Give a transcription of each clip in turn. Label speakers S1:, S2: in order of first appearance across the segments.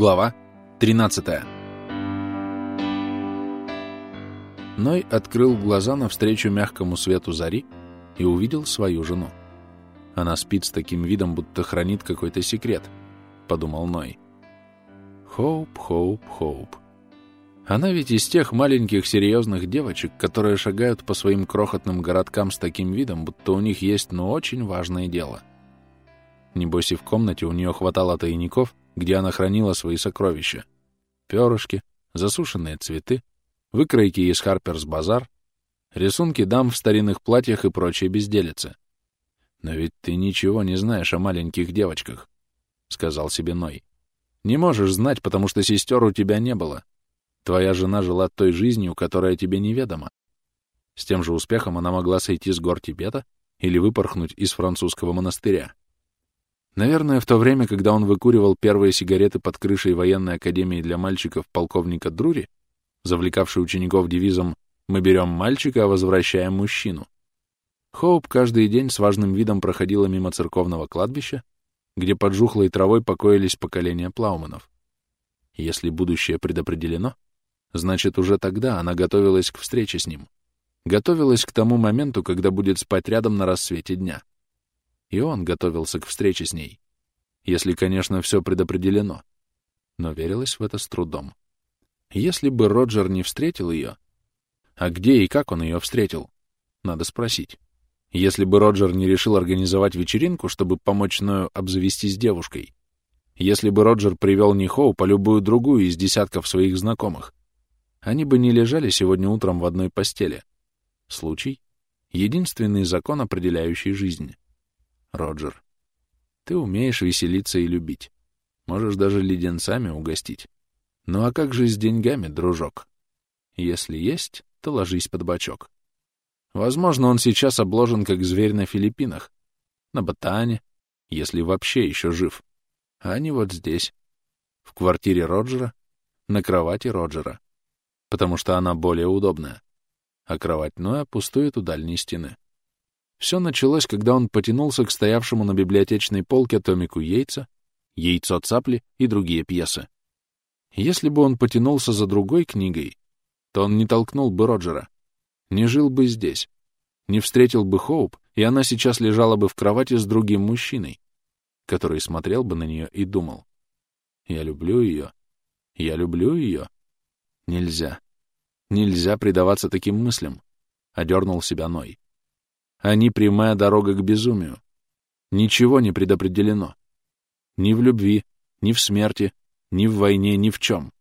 S1: Глава 13 Ной открыл глаза навстречу мягкому свету зари и увидел свою жену. Она спит с таким видом, будто хранит какой-то секрет, — подумал Ной. Хоуп, Хоуп, Хоуп. Она ведь из тех маленьких серьезных девочек, которые шагают по своим крохотным городкам с таким видом, будто у них есть, ну, очень важное дело. Небось и в комнате у нее хватало тайников, где она хранила свои сокровища. Перышки, засушенные цветы, выкройки из Харперс Базар, рисунки дам в старинных платьях и прочие безделицы. «Но ведь ты ничего не знаешь о маленьких девочках», — сказал себе Ной. «Не можешь знать, потому что сестер у тебя не было. Твоя жена жила той жизнью, которая тебе неведома. С тем же успехом она могла сойти с гор Тибета или выпорхнуть из французского монастыря. Наверное, в то время, когда он выкуривал первые сигареты под крышей военной академии для мальчиков полковника Друри, завлекавший учеников девизом «Мы берем мальчика, а возвращаем мужчину», Хоуп каждый день с важным видом проходила мимо церковного кладбища, где под жухлой травой покоились поколения плауманов. Если будущее предопределено, значит, уже тогда она готовилась к встрече с ним. Готовилась к тому моменту, когда будет спать рядом на рассвете дня. И он готовился к встрече с ней. Если, конечно, все предопределено. Но верилось в это с трудом. Если бы Роджер не встретил ее... А где и как он ее встретил? Надо спросить. Если бы Роджер не решил организовать вечеринку, чтобы помочь Ною обзавестись девушкой. Если бы Роджер привел не Хоуп, а любую другую из десятков своих знакомых. Они бы не лежали сегодня утром в одной постели. Случай — единственный закон, определяющий жизнь. Роджер. Ты умеешь веселиться и любить. Можешь даже леденцами угостить. Ну а как же с деньгами, дружок? Если есть, то ложись под бочок. Возможно, он сейчас обложен как зверь на Филиппинах, на Ботане, если вообще еще жив. А не вот здесь, в квартире Роджера, на кровати Роджера, потому что она более удобная, а кровать Ноя пустует у дальней стены. Все началось, когда он потянулся к стоявшему на библиотечной полке томику Яйца, Яйцо цапли и другие пьесы. Если бы он потянулся за другой книгой, то он не толкнул бы Роджера, не жил бы здесь, не встретил бы Хоуп, и она сейчас лежала бы в кровати с другим мужчиной, который смотрел бы на нее и думал, «Я люблю ее, я люблю ее». Нельзя, нельзя предаваться таким мыслям, — одернул себя Ной. Они прямая дорога к безумию. Ничего не предопределено. Ни в любви, ни в смерти, ни в войне, ни в чем.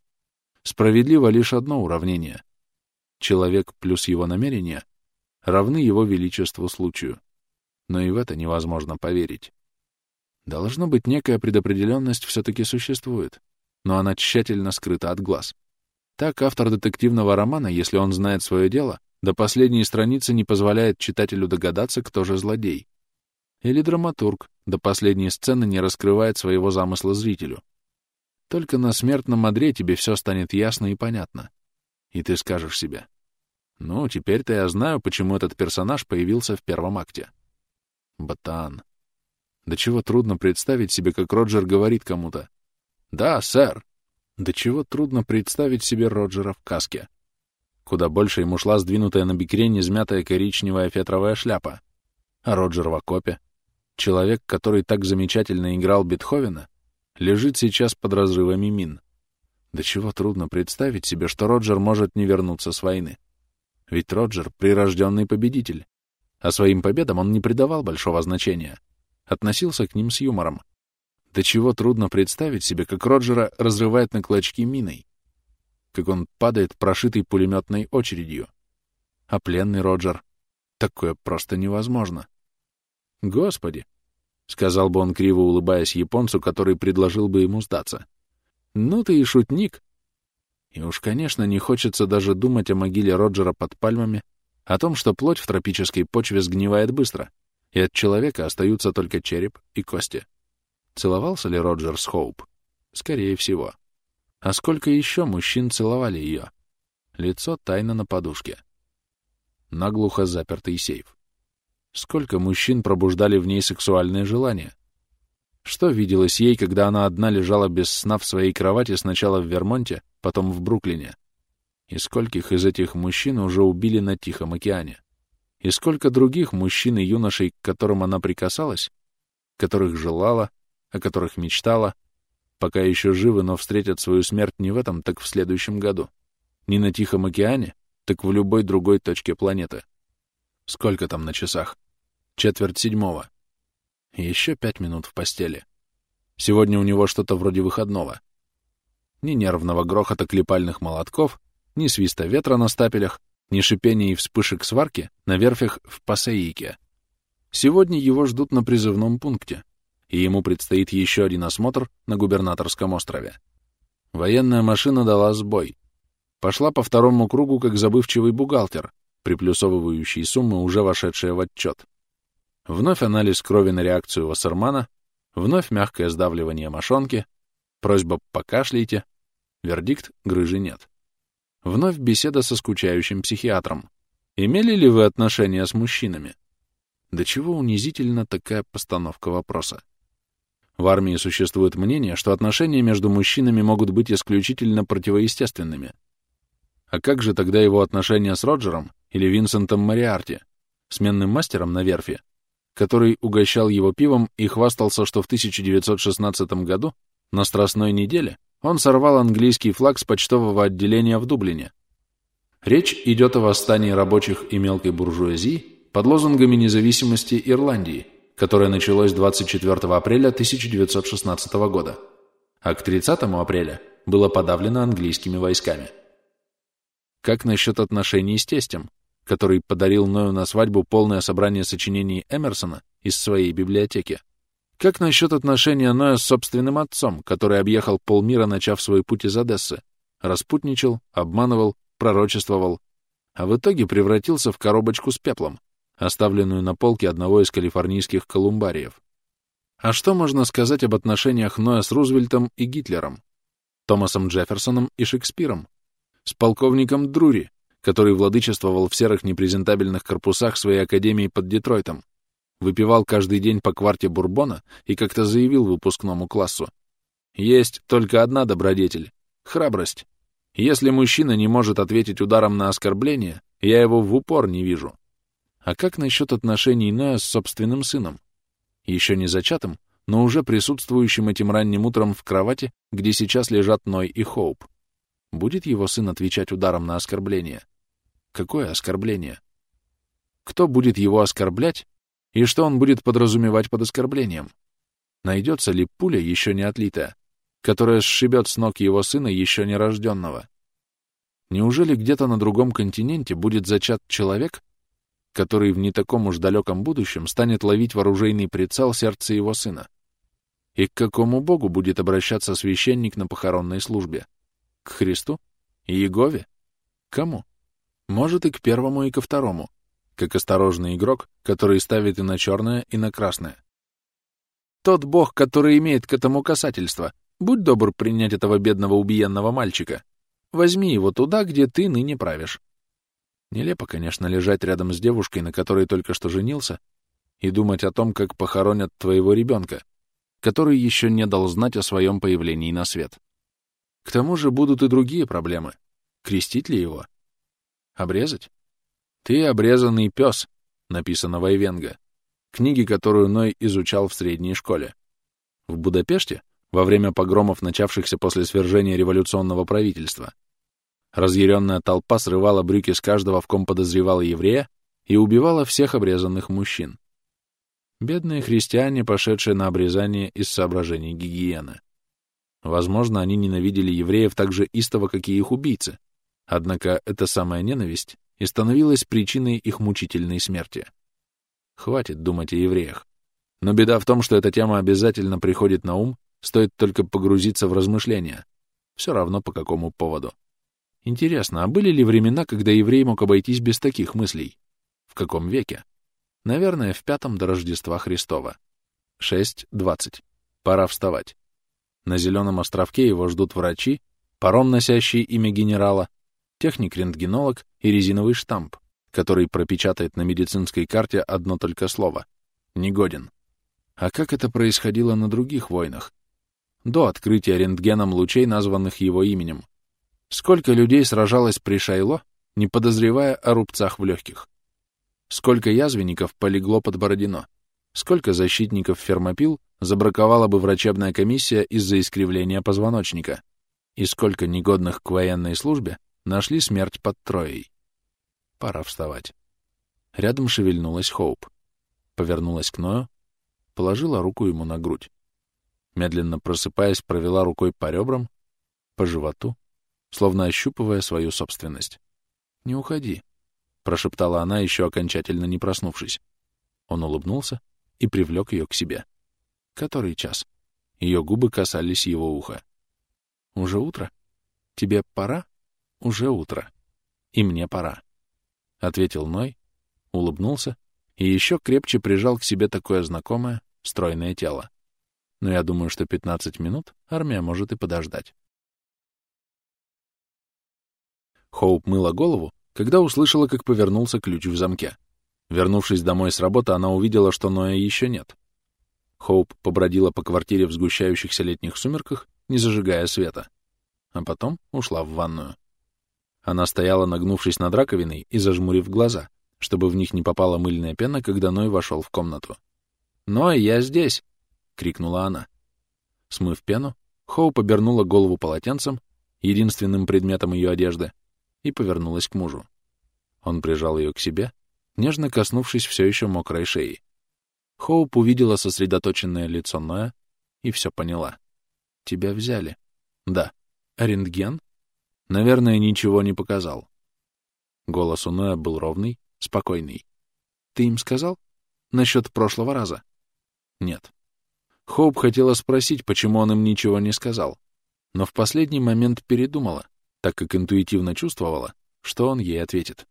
S1: Справедливо лишь одно уравнение. Человек плюс его намерения равны его величеству случаю. Но и в это невозможно поверить. Должно быть, некая предопределенность все-таки существует, но она тщательно скрыта от глаз. Так автор детективного романа, если он знает свое дело, до последней страницы не позволяет читателю догадаться, кто же злодей. Или драматург до последней сцены не раскрывает своего замысла зрителю. Только на смертном одре тебе все станет ясно и понятно. И ты скажешь себе, ну, теперь-то я знаю, почему этот персонаж появился в первом акте. Ботан. До чего трудно представить себе, как Роджер говорит кому-то. «Да, сэр». До чего трудно представить себе Роджера в каске. Куда больше ему шла сдвинутая на бикрень измятая коричневая фетровая шляпа. А Роджер в окопе, человек, который так замечательно играл Бетховена, лежит сейчас под разрывами мин. До чего трудно представить себе, что Роджер может не вернуться с войны. Ведь Роджер — прирожденный победитель. А своим победам он не придавал большого значения. Относился к ним с юмором. До чего трудно представить себе, как Роджера разрывает на клочки миной, как он падает прошитый пулеметной очередью. А пленный Роджер... Такое просто невозможно. «Господи!» — сказал бы он, криво улыбаясь японцу, который предложил бы ему сдаться. «Ну ты и шутник!» И уж, конечно, не хочется даже думать о могиле Роджера под пальмами, о том, что плоть в тропической почве сгнивает быстро, и от человека остаются только череп и кости. Целовался ли Роджер с Хоуп? Скорее всего. А сколько еще мужчин целовали ее? Лицо тайно на подушке. Наглухо запертый сейф. Сколько мужчин пробуждали в ней сексуальное желание? Что виделось ей, когда она одна лежала без сна в своей кровати сначала в Вермонте, потом в Бруклине? И скольких из этих мужчин уже убили на Тихом океане? И сколько других мужчин и юношей, к которым она прикасалась, которых желала, о которых мечтала, пока еще живы, но встретят свою смерть не в этом, так в следующем году. Не на Тихом океане, так в любой другой точке планеты. Сколько там на часах? Четверть седьмого. Еще пять минут в постели. Сегодня у него что-то вроде выходного. Ни нервного грохота клепальных молотков, ни свиста ветра на стапелях, ни шипения и вспышек сварки на верфях в Пасаике. Сегодня его ждут на призывном пункте, и ему предстоит еще один осмотр на губернаторском острове. Военная машина дала сбой. Пошла по второму кругу как забывчивый бухгалтер, приплюсовывающий суммы, уже вошедшие в отчет. Вновь анализ крови на реакцию Вассермана, вновь мягкое сдавливание мошонки, просьба «покашляйте», вердикт «грыжи нет». Вновь беседа со скучающим психиатром. Имели ли вы отношения с мужчинами? До чего унизительна такая постановка вопроса? В армии существует мнение, что отношения между мужчинами могут быть исключительно противоестественными. А как же тогда его отношения с Роджером или Винсентом Мариарти, сменным мастером на верфи, который угощал его пивом и хвастался, что в 1916 году на Страстной неделе он сорвал английский флаг с почтового отделения в Дублине. Речь идет о восстании рабочих и мелкой буржуазии под лозунгами независимости Ирландии, которое началось 24 апреля 1916 года, а к 30 апреля было подавлено английскими войсками. Как насчет отношений с тестем, который подарил Ною на свадьбу полное собрание сочинений Эмерсона из своей библиотеки? Как насчет отношения Ноя с собственным отцом, который объехал полмира, начав свой путь из Одессы, распутничал, обманывал, пророчествовал, а в итоге превратился в коробочку с пеплом, оставленную на полке одного из калифорнийских колумбариев? А что можно сказать об отношениях Ноя с Рузвельтом и Гитлером, Томасом Джефферсоном и Шекспиром, с полковником Друри, который владычествовал в серых непрезентабельных корпусах своей академии под Детройтом, выпивал каждый день по кварте бурбона и как-то заявил выпускному классу. Есть только одна добродетель — храбрость. Если мужчина не может ответить ударом на оскорбление, я его в упор не вижу. А как насчет отношений Ноя с собственным сыном? Еще не зачатым, но уже присутствующим этим ранним утром в кровати, где сейчас лежат Ной и Хоуп. Будет его сын отвечать ударом на оскорбление? Какое оскорбление? Кто будет его оскорблять и что он будет подразумевать под оскорблением? Найдется ли пуля, еще не отлитая, которая сшибет с ног его сына, еще нерожденного? Неужели где-то на другом континенте будет зачат человек, который в не таком уж далеком будущем станет ловить вооружейный прицел сердца его сына? И к какому богу будет обращаться священник на похоронной службе? К Христу? Иегове? Кому? Может, и к первому, и ко второму, как осторожный игрок, который ставит и на черное, и на красное. Тот бог, который имеет к этому касательство, будь добр принять этого бедного убиенного мальчика. Возьми его туда, где ты ныне правишь. Нелепо, конечно, лежать рядом с девушкой, на которой только что женился, и думать о том, как похоронят твоего ребенка, который еще не дал знать о своем появлении на свет. К тому же будут и другие проблемы. Крестить ли его? Обрезать? «Ты обрезанный пес», написано в Айвенго, книге, которую Ной изучал в средней школе. В Будапеште, во время погромов, начавшихся после свержения революционного правительства, разъяренная толпа срывала брюки с каждого, в ком подозревала еврея, и убивала всех обрезанных мужчин. Бедные христиане, пошедшие на обрезание из соображений гигиены. Возможно, они ненавидели евреев так же истово, как и их убийцы. Однако эта самая ненависть и становилась причиной их мучительной смерти. Хватит думать о евреях. Но беда в том, что эта тема обязательно приходит на ум, стоит только погрузиться в размышления. Все равно по какому поводу. Интересно, а были ли времена, когда еврей мог обойтись без таких мыслей? В каком веке? Наверное, в пятом до Рождества Христова. 6.20. Пора вставать. На Зеленом островке его ждут врачи, паром, носящий имя генерала, техник-рентгенолог и резиновый штамп, который пропечатает на медицинской карте одно только слово — «негоден». А как это происходило на других войнах? До открытия рентгеном лучей, названных его именем. Сколько людей сражалось при Шайло, не подозревая о рубцах в легких? Сколько язвенников полегло под Бородино? Сколько защитников фермопил забраковала бы врачебная комиссия из-за искривления позвоночника? И сколько негодных к военной службе нашли смерть под Троей? Пора вставать. Рядом шевельнулась Хоуп. Повернулась к Ною, положила руку ему на грудь. Медленно просыпаясь, провела рукой по ребрам, по животу, словно ощупывая свою собственность. «Не уходи», — прошептала она, еще окончательно не проснувшись. Он улыбнулся и привлек ее к себе. «Который час?» Ее губы касались его уха. «Уже утро? Тебе пора?» «Уже утро. И мне пора», — ответил Ной, улыбнулся и еще крепче прижал к себе такое знакомое, стройное тело. Но я думаю, что 15 минут армия может и подождать. Хоуп мыла голову, когда услышала, как повернулся ключ в замке. Вернувшись домой с работы, она увидела, что Ноя еще нет. Хоуп побродила по квартире в сгущающихся летних сумерках, не зажигая света. А потом ушла в ванную. Она стояла, нагнувшись над раковиной и зажмурив глаза, чтобы в них не попала мыльная пена, когда Ной вошел в комнату. «Ной, я здесь!» — крикнула она. Смыв пену, Хоуп обернула голову полотенцем, единственным предметом ее одежды, и повернулась к мужу. Он прижал ее к себе, нежно коснувшись все еще мокрой шеи. Хоуп увидела сосредоточенное лицо Ноя и все поняла. «Тебя взяли». «Да». «А рентген?» «Наверное, ничего не показал». Голос у Ноя был ровный, спокойный. «Ты им сказал? Насчет прошлого раза?» «Нет». Хоуп хотела спросить, почему он им ничего не сказал, но в последний момент передумала, так как интуитивно чувствовала, что он ей ответит.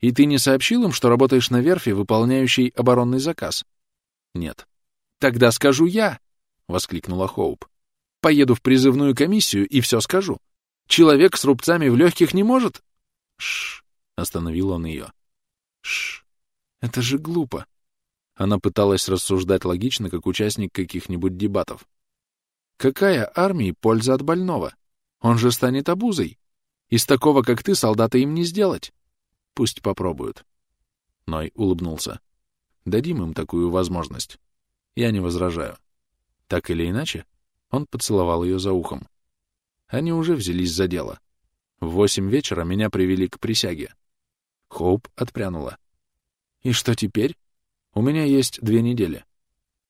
S1: «И ты не сообщил им, что работаешь на верфи, выполняющей оборонный заказ?» «Нет». «Тогда скажу я!» — воскликнула Хоуп. «Поеду в призывную комиссию и все скажу. Человек с рубцами в легких не может...» «Шш!» — остановил он ее. «Шш! Это же глупо!» Она пыталась рассуждать логично, как участник каких-нибудь дебатов. «Какая армии польза от больного? Он же станет обузой. Из такого, как ты, солдата им не сделать. Пусть попробуют. Ной улыбнулся. Дадим им такую возможность. Я не возражаю. Так или иначе, он поцеловал ее за ухом. Они уже взялись за дело. В восемь вечера меня привели к присяге. Хоуп отпрянула. «И что теперь? У меня есть две недели.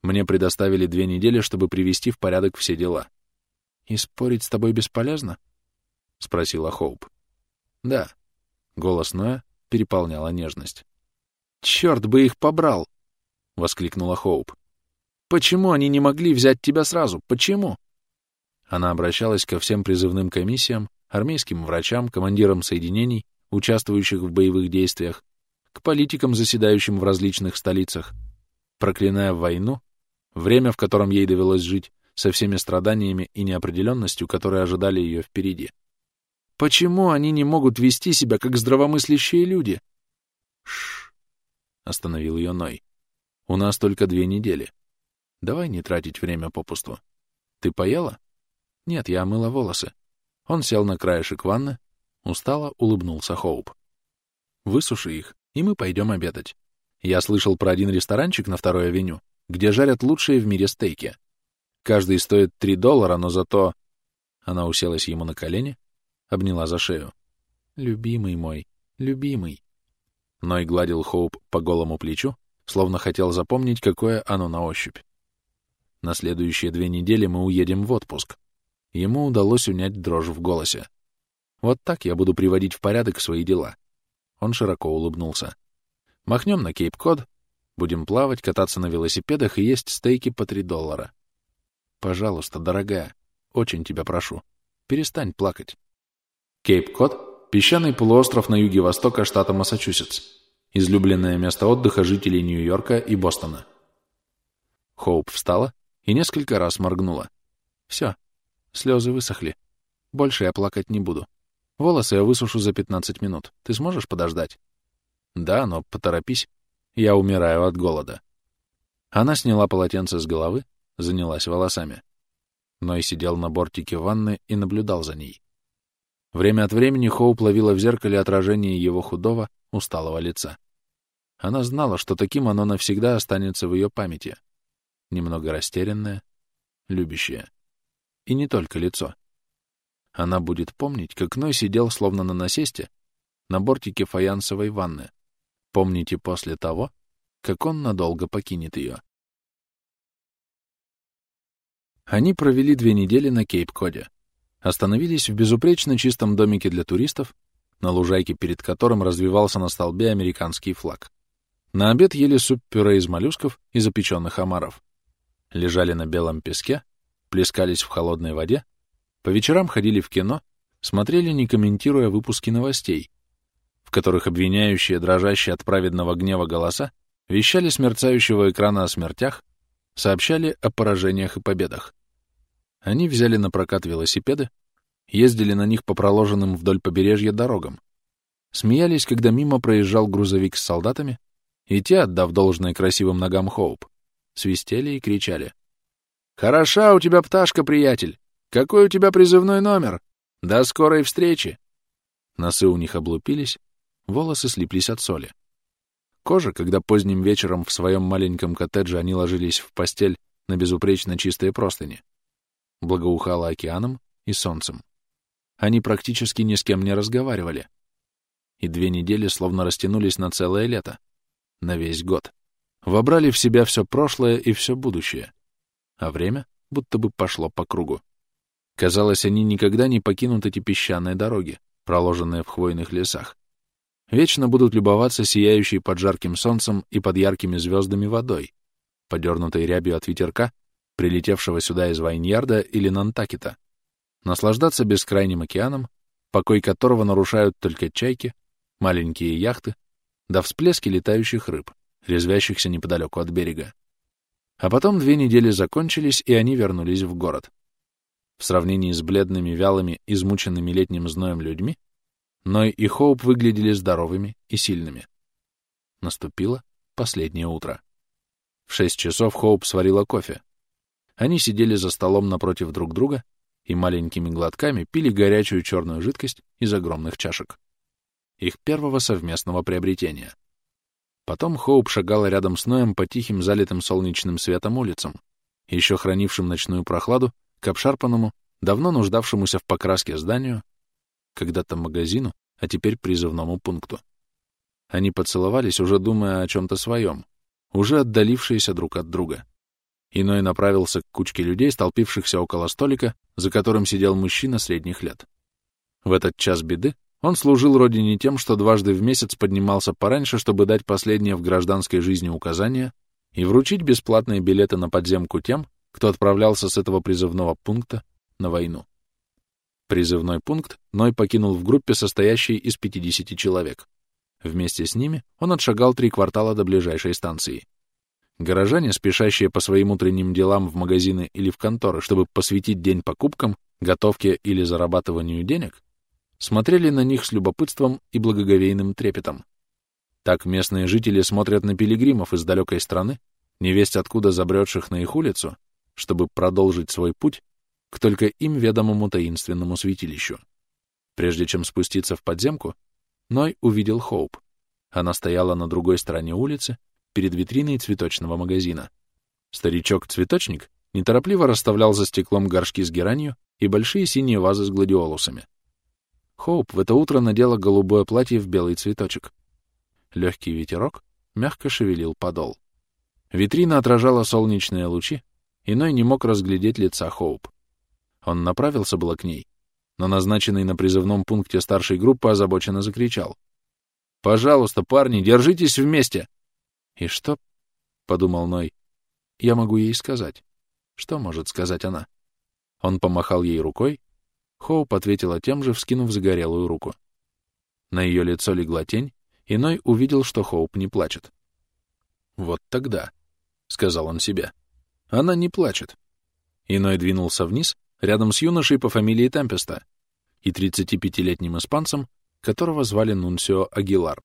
S1: Мне предоставили две недели, чтобы привести в порядок все дела. «И спорить с тобой бесполезно?» — спросила Хоуп. «Да». Голос Ноя переполняла нежность. «Черт бы их побрал!» — воскликнула Хоуп. «Почему они не могли взять тебя сразу? Почему?» Она обращалась ко всем призывным комиссиям, армейским врачам, командирам соединений, участвующих в боевых действиях, к политикам, заседающим в различных столицах, проклиная войну, время, в котором ей довелось жить, со всеми страданиями и неопределенностью, которые ожидали ее впереди. Почему они не могут вести себя как здравомыслящие люди? Шш, остановил ее Ной. У нас только две недели. Давай не тратить время попусту. Ты поела? Нет, я омыла волосы. Он сел на краешек ванны, устало улыбнулся Хоуп. Высуши их, и мы пойдем обедать. Я слышал про один ресторанчик на второй авеню, где жарят лучшие в мире стейки. Каждый стоит три доллара, но зато...» Она уселась ему на колени, обняла за шею. «Любимый мой, любимый». Ной гладил Хоуп по голому плечу, словно хотел запомнить, какое оно на ощупь. На следующие две недели мы уедем в отпуск. Ему удалось унять дрожь в голосе. Вот так я буду приводить в порядок свои дела. Он широко улыбнулся. Махнем на Кейп-Код, будем плавать, кататься на велосипедах и есть стейки по три доллара. Пожалуйста, дорогая, очень тебя прошу, перестань плакать. Кейп-Кот — песчаный полуостров на юге востока штата Массачусетс, излюбленное место отдыха жителей Нью-Йорка и Бостона. Хоуп встала и несколько раз моргнула. Все, слезы высохли. Больше я плакать не буду. Волосы я высушу за 15 минут. Ты сможешь подождать? Да, но поторопись. Я умираю от голода. Она сняла полотенце с головы, занялась волосами. Ной сидел на бортике ванны и наблюдал за ней. Время от времени Хоуп ловила в зеркале отражение его худого, усталого лица. Она знала, что таким оно навсегда останется в ее памяти. Немного растерянное, любящее. И не только лицо. Она будет помнить, как Ной сидел словно на насесте на бортике фаянсовой ванны. Помните после того, как он надолго покинет ее. Они провели две недели на Кейп-Коде. Остановились в безупречно чистом домике для туристов, на лужайке перед которым развивался на столбе американский флаг. На обед ели суп-пюре из моллюсков и запеченных омаров. Лежали на белом песке, плескались в холодной воде, по вечерам ходили в кино, смотрели, не комментируя выпуски новостей, в которых обвиняющие, дрожащие от праведного гнева голоса, вещали с мерцающего экрана о смертях, сообщали о поражениях и победах. Они взяли на прокат велосипеды, ездили на них по проложенным вдоль побережья дорогам, смеялись, когда мимо проезжал грузовик с солдатами, и те, отдав должное красивым ногам Хоуп, свистели и кричали. «Хороша у тебя пташка, приятель! Какой у тебя призывной номер? До скорой встречи!» Носы у них облупились, волосы слиплись от соли. Кожа, когда поздним вечером в своем маленьком коттедже они ложились в постель на безупречно чистые простыни, благоухала океаном и солнцем. Они практически ни с кем не разговаривали. И две недели словно растянулись на целое лето, на весь год. Вобрали в себя все прошлое и все будущее. А время будто бы пошло по кругу. Казалось, они никогда не покинут эти песчаные дороги, проложенные в хвойных лесах. Вечно будут любоваться сияющей под жарким солнцем и под яркими звездами водой, подернутой рябью от ветерка прилетевшего сюда из Вайньярда или Нантакета, наслаждаться бескрайним океаном, покой которого нарушают только чайки, маленькие яхты, да всплески летающих рыб, резвящихся неподалеку от берега. А потом две недели закончились, и они вернулись в город. В сравнении с бледными, вялыми, измученными летним зноем людьми, Ной и Хоуп выглядели здоровыми и сильными. Наступило последнее утро. В шесть часов Хоуп сварила кофе, они сидели за столом напротив друг друга и маленькими глотками пили горячую черную жидкость из огромных чашек. Их первого совместного приобретения. Потом Хоуп шагала рядом с Ноем по тихим, залитым солнечным светом улицам, еще хранившим ночную прохладу, к обшарпанному, давно нуждавшемуся в покраске зданию, когда-то магазину, а теперь призывному пункту. Они поцеловались, уже думая о чем-то своем, уже отдалившиеся друг от друга. Иной направился к кучке людей, столпившихся около столика, за которым сидел мужчина средних лет. В этот час беды он служил родине тем, что дважды в месяц поднимался пораньше, чтобы дать последнее в гражданской жизни указания и вручить бесплатные билеты на подземку тем, кто отправлялся с этого призывного пункта на войну. Призывной пункт Ной покинул в группе, состоящей из 50 человек. Вместе с ними он отшагал три квартала до ближайшей станции. Горожане, спешащие по своим утренним делам в магазины или в конторы, чтобы посвятить день покупкам, готовке или зарабатыванию денег, смотрели на них с любопытством и благоговейным трепетом. Так местные жители смотрят на пилигримов из далекой страны, невесть откуда забредших на их улицу, чтобы продолжить свой путь к только им ведомому таинственному святилищу. Прежде чем спуститься в подземку, Ной увидел Хоуп. Она стояла на другой стороне улицы, перед витриной цветочного магазина. Старичок-цветочник неторопливо расставлял за стеклом горшки с геранью и большие синие вазы с гладиолусами. Хоуп в это утро надела голубое платье в белый цветочек. Легкий ветерок мягко шевелил подол. Витрина отражала солнечные лучи, иной не мог разглядеть лица Хоуп. Он направился было к ней, но назначенный на призывном пункте старшей группы озабоченно закричал. «Пожалуйста, парни, держитесь вместе! «И что?» — подумал Ной. «Я могу ей сказать. Что может сказать она?» Он помахал ей рукой. Хоуп ответила тем же, вскинув загорелую руку. На ее лицо легла тень, и Ной увидел, что Хоуп не плачет. «Вот тогда», — сказал он себе, — «она не плачет». Иной двинулся вниз, рядом с юношей по фамилии Темпеста и 35-летним испанцем, которого звали Нунсио Агилар.